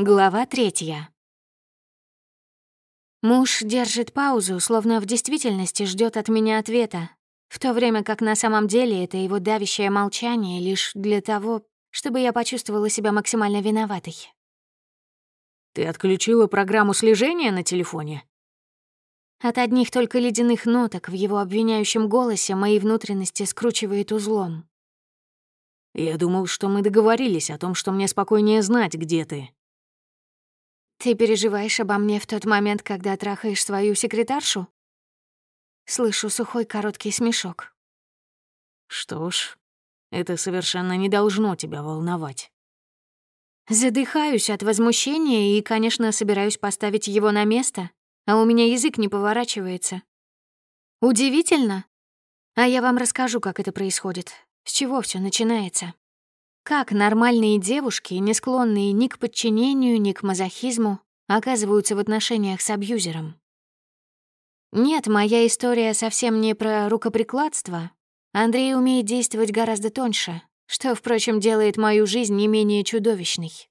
Глава третья. Муж держит паузу, словно в действительности ждет от меня ответа, в то время как на самом деле это его давящее молчание лишь для того, чтобы я почувствовала себя максимально виноватой. «Ты отключила программу слежения на телефоне?» От одних только ледяных ноток в его обвиняющем голосе мои внутренности скручивает узлом. «Я думал, что мы договорились о том, что мне спокойнее знать, где ты». «Ты переживаешь обо мне в тот момент, когда трахаешь свою секретаршу?» Слышу сухой короткий смешок. «Что ж, это совершенно не должно тебя волновать». Задыхаюсь от возмущения и, конечно, собираюсь поставить его на место, а у меня язык не поворачивается. Удивительно. А я вам расскажу, как это происходит, с чего все начинается. Как нормальные девушки, не склонные ни к подчинению, ни к мазохизму, оказываются в отношениях с абьюзером. Нет, моя история совсем не про рукоприкладство. Андрей умеет действовать гораздо тоньше, что, впрочем, делает мою жизнь не менее чудовищной.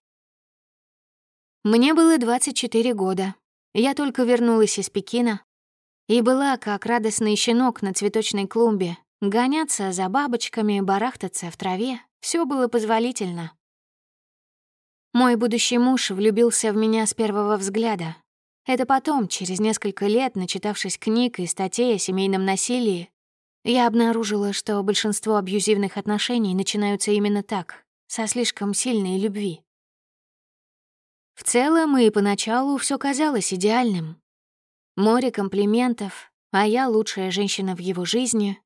Мне было 24 года. Я только вернулась из Пекина и была как радостный щенок на цветочной клумбе, гоняться за бабочками, барахтаться в траве, все было позволительно. Мой будущий муж влюбился в меня с первого взгляда. Это потом, через несколько лет, начитавшись книг и статей о семейном насилии, я обнаружила, что большинство абьюзивных отношений начинаются именно так, со слишком сильной любви. В целом и поначалу все казалось идеальным. Море комплиментов, а я лучшая женщина в его жизни.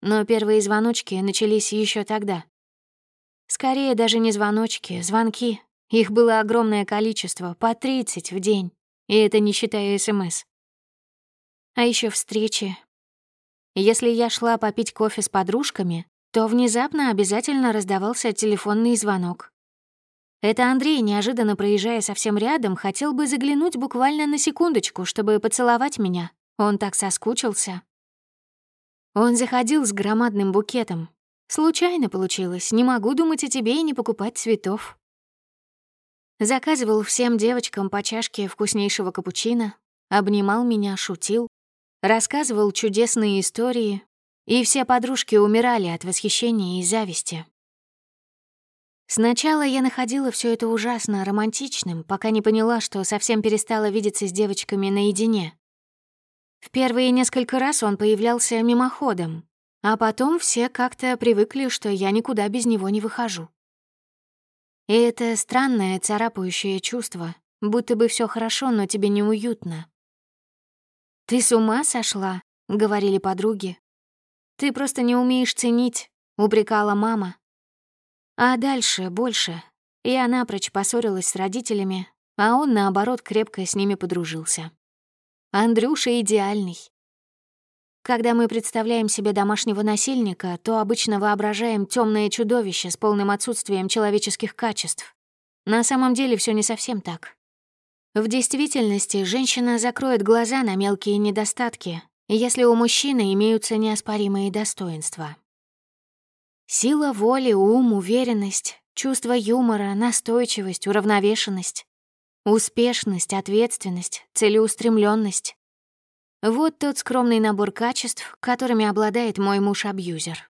Но первые звоночки начались еще тогда. Скорее даже не звоночки, звонки. Их было огромное количество, по 30 в день, и это не считая СМС. А еще встречи. Если я шла попить кофе с подружками, то внезапно обязательно раздавался телефонный звонок. Это Андрей, неожиданно проезжая совсем рядом, хотел бы заглянуть буквально на секундочку, чтобы поцеловать меня. Он так соскучился. Он заходил с громадным букетом, Случайно получилось, не могу думать о тебе и не покупать цветов. Заказывал всем девочкам по чашке вкуснейшего капучино, обнимал меня, шутил, рассказывал чудесные истории, и все подружки умирали от восхищения и зависти. Сначала я находила все это ужасно романтичным, пока не поняла, что совсем перестала видеться с девочками наедине. В первые несколько раз он появлялся мимоходом, а потом все как-то привыкли, что я никуда без него не выхожу. И это странное царапающее чувство, будто бы все хорошо, но тебе неуютно. «Ты с ума сошла?» — говорили подруги. «Ты просто не умеешь ценить», — упрекала мама. А дальше больше. И она прочь поссорилась с родителями, а он, наоборот, крепко с ними подружился. Андрюша идеальный. Когда мы представляем себе домашнего насильника, то обычно воображаем темное чудовище с полным отсутствием человеческих качеств. На самом деле все не совсем так. В действительности женщина закроет глаза на мелкие недостатки, если у мужчины имеются неоспоримые достоинства. Сила воли, ум, уверенность, чувство юмора, настойчивость, уравновешенность, успешность, ответственность, целеустремленность. Вот тот скромный набор качеств, которыми обладает мой муж-абьюзер.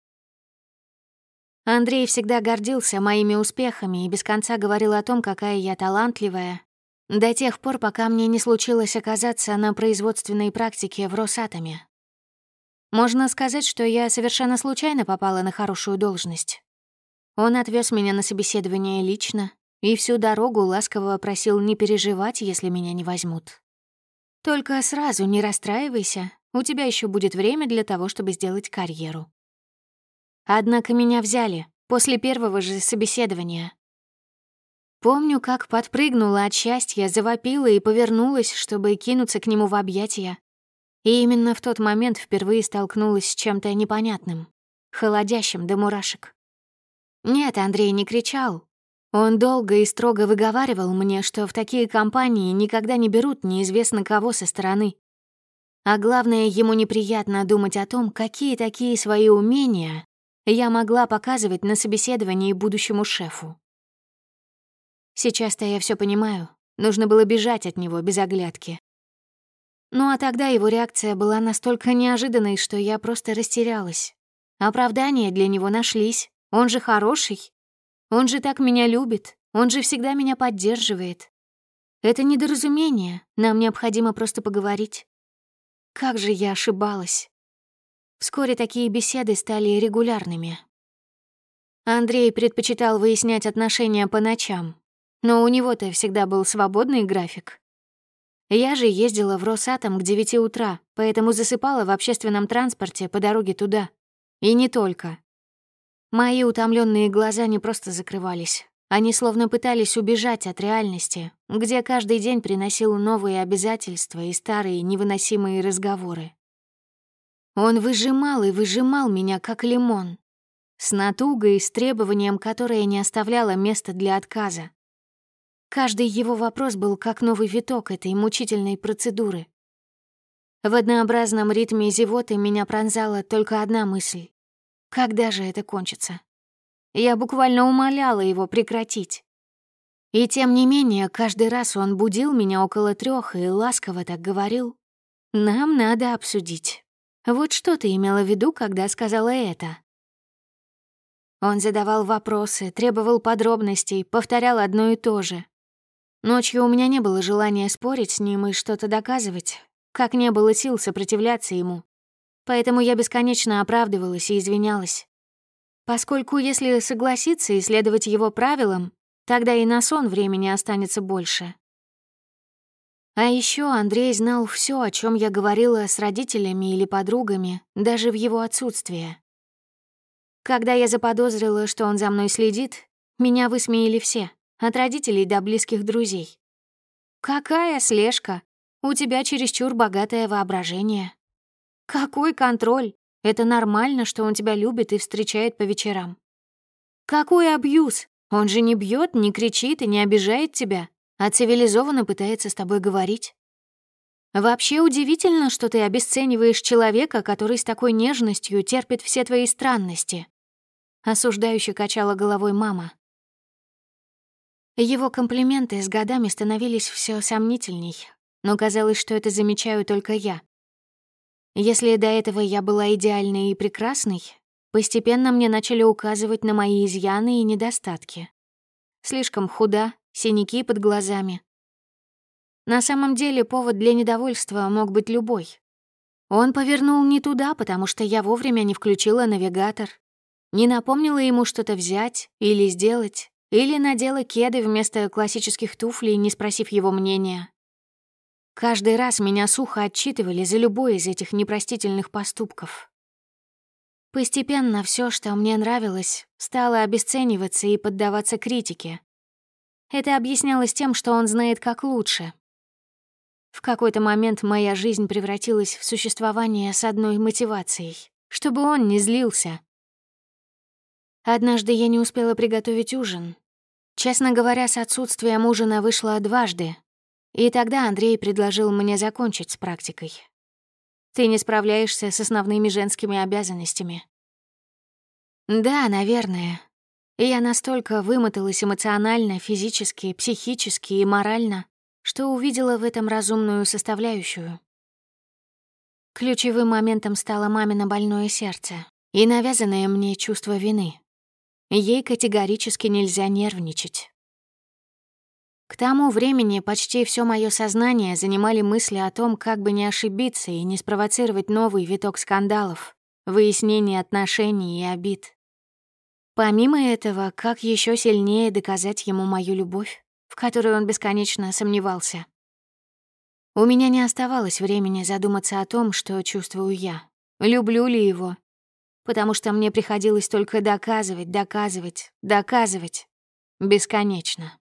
Андрей всегда гордился моими успехами и без конца говорил о том, какая я талантливая, до тех пор, пока мне не случилось оказаться на производственной практике в Росатоме. Можно сказать, что я совершенно случайно попала на хорошую должность. Он отвез меня на собеседование лично и всю дорогу ласково просил не переживать, если меня не возьмут. Только сразу не расстраивайся, у тебя еще будет время для того, чтобы сделать карьеру. Однако меня взяли после первого же собеседования. Помню, как подпрыгнула от счастья, завопила и повернулась, чтобы кинуться к нему в объятия. И именно в тот момент впервые столкнулась с чем-то непонятным, холодящим до мурашек. Нет, Андрей не кричал, он долго и строго выговаривал мне, что в такие компании никогда не берут неизвестно кого со стороны. А главное, ему неприятно думать о том, какие такие свои умения я могла показывать на собеседовании будущему шефу. Сейчас-то я все понимаю. Нужно было бежать от него без оглядки. Ну а тогда его реакция была настолько неожиданной, что я просто растерялась. Оправдания для него нашлись. Он же хороший. Он же так меня любит. Он же всегда меня поддерживает. Это недоразумение. Нам необходимо просто поговорить. Как же я ошибалась. Вскоре такие беседы стали регулярными. Андрей предпочитал выяснять отношения по ночам, но у него-то всегда был свободный график. Я же ездила в Росатом к 9 утра, поэтому засыпала в общественном транспорте по дороге туда. И не только. Мои утомленные глаза не просто закрывались. Они словно пытались убежать от реальности, где каждый день приносил новые обязательства и старые невыносимые разговоры. Он выжимал и выжимал меня, как лимон. С натугой, с требованием, которое не оставляло места для отказа. Каждый его вопрос был как новый виток этой мучительной процедуры. В однообразном ритме зевоты меня пронзала только одна мысль. Когда же это кончится? Я буквально умоляла его прекратить. И тем не менее, каждый раз он будил меня около трех и ласково так говорил. «Нам надо обсудить». Вот что ты имела в виду, когда сказала это? Он задавал вопросы, требовал подробностей, повторял одно и то же. Ночью у меня не было желания спорить с ним и что-то доказывать, как не было сил сопротивляться ему. Поэтому я бесконечно оправдывалась и извинялась. Поскольку если согласиться и следовать его правилам, тогда и на сон времени останется больше. А еще Андрей знал все, о чем я говорила с родителями или подругами, даже в его отсутствие. Когда я заподозрила, что он за мной следит, меня высмеяли все, от родителей до близких друзей. «Какая слежка? У тебя чересчур богатое воображение». «Какой контроль? Это нормально, что он тебя любит и встречает по вечерам». «Какой абьюз? Он же не бьет, не кричит и не обижает тебя а цивилизованно пытается с тобой говорить. Вообще удивительно, что ты обесцениваешь человека, который с такой нежностью терпит все твои странности. Осуждающе качала головой мама. Его комплименты с годами становились все сомнительней, но казалось, что это замечаю только я. Если до этого я была идеальной и прекрасной, постепенно мне начали указывать на мои изъяны и недостатки. Слишком худа, синяки под глазами. На самом деле повод для недовольства мог быть любой. Он повернул не туда, потому что я вовремя не включила навигатор, не напомнила ему что-то взять или сделать, или надела кеды вместо классических туфлей, не спросив его мнения. Каждый раз меня сухо отчитывали за любой из этих непростительных поступков. Постепенно все, что мне нравилось, стало обесцениваться и поддаваться критике. Это объяснялось тем, что он знает как лучше. В какой-то момент моя жизнь превратилась в существование с одной мотивацией, чтобы он не злился. Однажды я не успела приготовить ужин. Честно говоря, с отсутствием ужина вышла дважды. И тогда Андрей предложил мне закончить с практикой. Ты не справляешься с основными женскими обязанностями. Да, наверное, я настолько вымоталась эмоционально, физически, психически и морально, что увидела в этом разумную составляющую. Ключевым моментом стало мамино больное сердце и навязанное мне чувство вины. Ей категорически нельзя нервничать. К тому времени почти все мое сознание занимали мысли о том, как бы не ошибиться и не спровоцировать новый виток скандалов, выяснения отношений и обид. Помимо этого, как еще сильнее доказать ему мою любовь, в которой он бесконечно сомневался. У меня не оставалось времени задуматься о том, что чувствую я. Люблю ли его? Потому что мне приходилось только доказывать, доказывать, доказывать. Бесконечно.